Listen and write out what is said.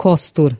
Costur.